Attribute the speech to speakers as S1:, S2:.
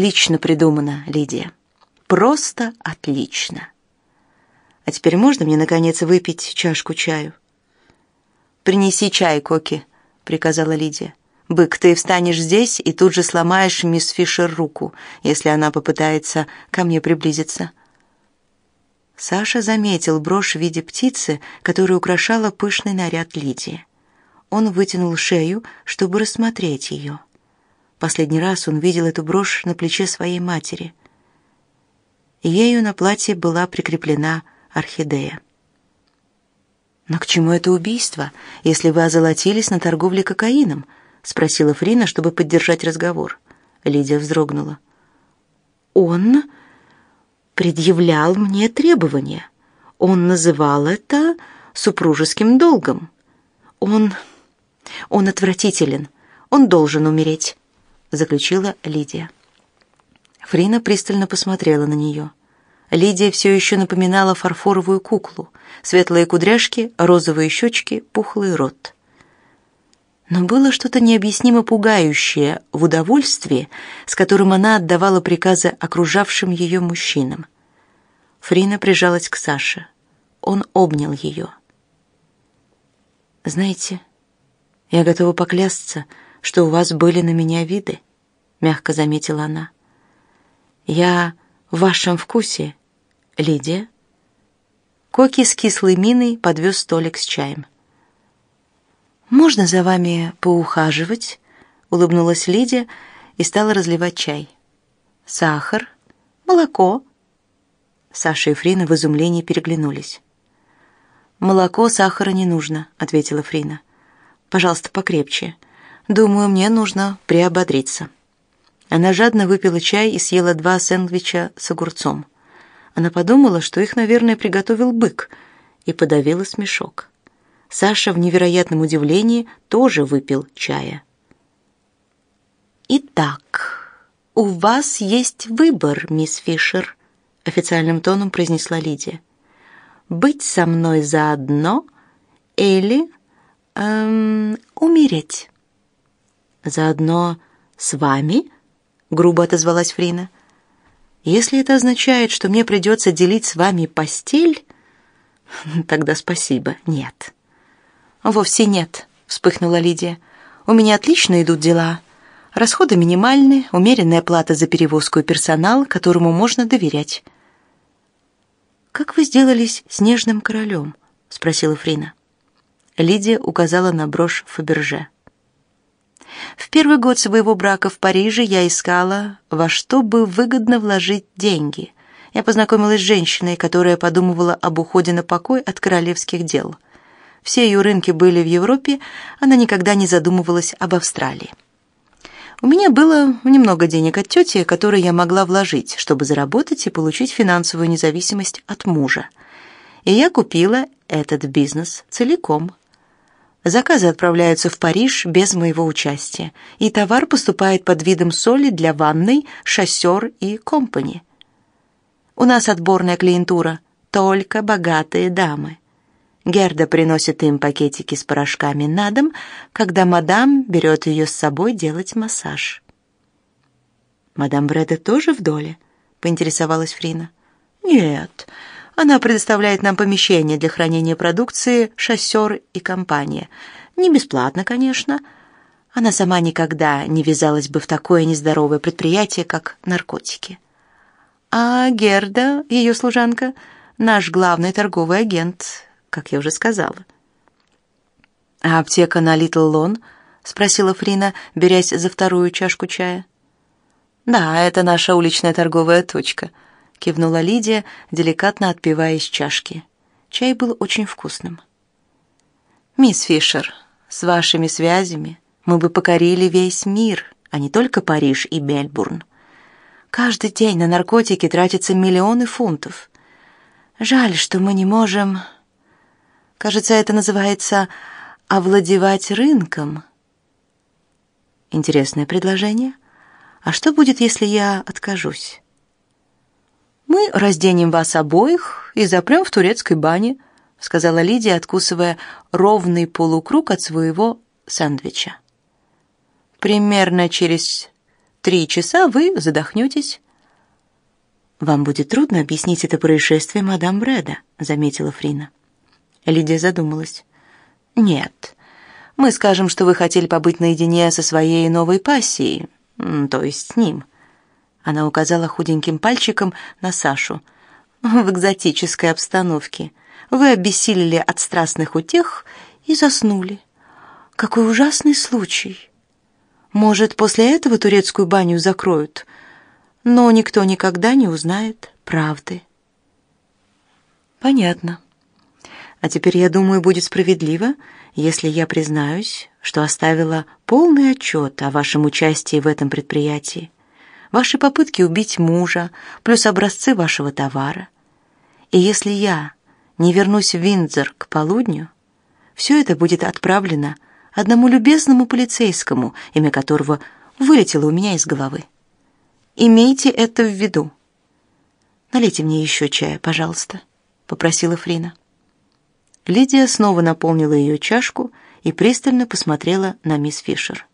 S1: Отлично придумано, Лидия. Просто отлично. А теперь можно мне наконец выпить чашку чаю? Принеси чай, Коки, приказала Лидия. Бык, ты встанешь здесь и тут же сломаешь мисс Фишер руку, если она попытается ко мне приблизиться. Саша заметил брошь в виде птицы, которая украшала пышный наряд Лидии. Он вытянул шею, чтобы рассмотреть ее. Последний раз он видел эту брошь на плече своей матери. Ею на платье была прикреплена орхидея. «Но к чему это убийство, если вы озолотились на торговле кокаином?» — спросила Фрина, чтобы поддержать разговор. Лидия вздрогнула. «Он предъявлял мне требования. Он называл это супружеским долгом. Он он отвратителен. Он должен умереть, заключила Лидия. Фрина пристально посмотрела на нее. Лидия все еще напоминала фарфоровую куклу. Светлые кудряшки, розовые щечки, пухлый рот. Но было что-то необъяснимо пугающее в удовольствии, с которым она отдавала приказы окружавшим ее мужчинам. Фрина прижалась к Саше. Он обнял ее. «Знаете, я готова поклясться, что у вас были на меня виды, мягко заметила она. Я в вашем вкусе, Лидия. Коки с кислой миной подвез столик с чаем. Можно за вами поухаживать? улыбнулась Лидия и стала разливать чай. Сахар, молоко. Саша и Фрина в изумлении переглянулись. Молоко, сахара не нужно, ответила Фрина. Пожалуйста, покрепче. Думаю, мне нужно приободриться». Она жадно выпила чай и съела два сэндвича с огурцом. Она подумала, что их, наверное, приготовил бык, и подавила смешок. Саша в невероятном удивлении тоже выпил чая. «Итак, у вас есть выбор, мисс Фишер», — официальным тоном произнесла Лидия. «Быть со мной заодно или эм, умереть. Заодно с вами? грубо отозвалась Фрина. Если это означает, что мне придется делить с вами постель, тогда спасибо. Нет. Вовсе нет, вспыхнула Лидия. У меня отлично идут дела. Расходы минимальны, умеренная плата за перевозку и персонал, которому можно доверять. Как вы сделались снежным королем? спросила Фрина. Лидия указала на брошь Фаберже. В первый год своего брака в Париже я искала, во что бы выгодно вложить деньги. Я познакомилась с женщиной, которая подумывала об уходе на покой от королевских дел. Все ее рынки были в Европе, она никогда не задумывалась об Австралии. У меня было немного денег от тети, которые я могла вложить, чтобы заработать и получить финансовую независимость от мужа. И я купила этот бизнес целиком. Заказы отправляются в Париж без моего участия, и товар поступает под видом соли для ванной, шоссер и компани. У нас отборная клиентура, только богатые дамы. Герда приносит им пакетики с порошками на дом, когда мадам берет ее с собой делать массаж. «Мадам Бреда тоже в доле?» — поинтересовалась Фрина. «Нет, она предоставляет нам помещение для хранения продукции, шоссер и компания. Не бесплатно, конечно. Она сама никогда не ввязалась бы в такое нездоровое предприятие, как наркотики. А Герда, ее служанка, наш главный торговый агент, как я уже сказала. А аптека на Литл Лон? спросила Фрина, берясь за вторую чашку чая. Да, это наша уличная торговая точка кивнула Лидия, деликатно отпивая из чашки. Чай был очень вкусным. Мисс Фишер, с вашими связями мы бы покорили весь мир, а не только Париж и Мельбурн. Каждый день на наркотики тратятся миллионы фунтов. Жаль, что мы не можем... Кажется, это называется овладевать рынком. Интересное предложение. А что будет, если я откажусь? Мы разденем вас обоих и запрем в турецкой бане, сказала Лидия, откусывая ровный полукруг от своего сэндвича. Примерно через три часа вы задохнетесь». «Вам будет трудно объяснить это происшествие мадам Брэда», — заметила Фрина. Лидия задумалась. «Нет. Мы скажем, что вы хотели побыть наедине со своей новой пассией, то есть с ним». Она указала худеньким пальчиком на Сашу. «В экзотической обстановке. Вы обессилели от страстных утех и заснули. Какой ужасный случай. Может, после этого турецкую баню закроют, но никто никогда не узнает правды». «Понятно», а теперь, я думаю, будет справедливо, если я признаюсь, что оставила полный отчет о вашем участии в этом предприятии, ваши попытки убить мужа, плюс образцы вашего товара. И если я не вернусь в Виндзор к полудню, все это будет отправлено одному любезному полицейскому, имя которого вылетело у меня из головы. Имейте это в виду. Налейте мне еще чая, пожалуйста, попросила Фрина. Лидия снова наполнила ее чашку и пристально посмотрела на мисс Фишер.